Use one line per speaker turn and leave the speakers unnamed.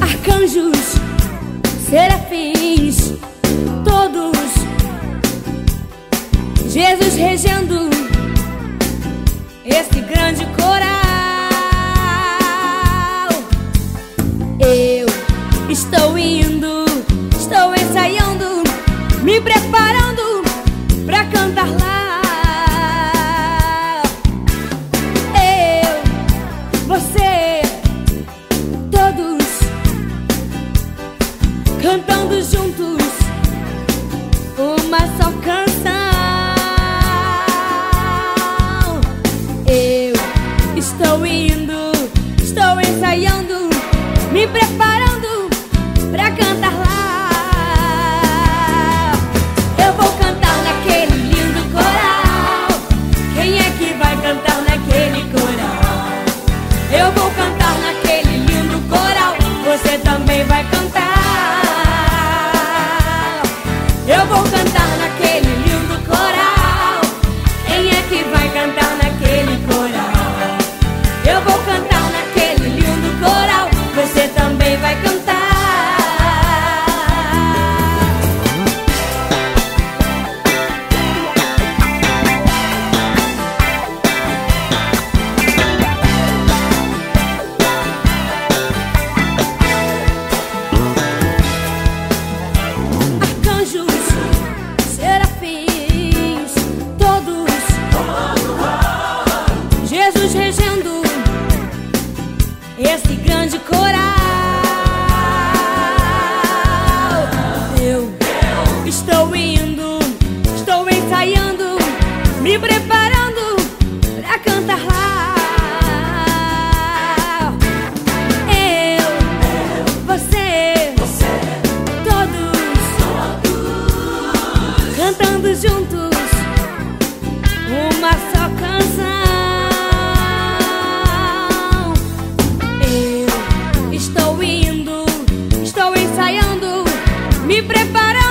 arcanjos, serafins, todos. Jesus regendo esse grande coral. Eu estou indo, estou ensaiando, me preparando pra cantar lá. Eu, você. canta vendo esse grande coral. Eu, Eu. estou e prepara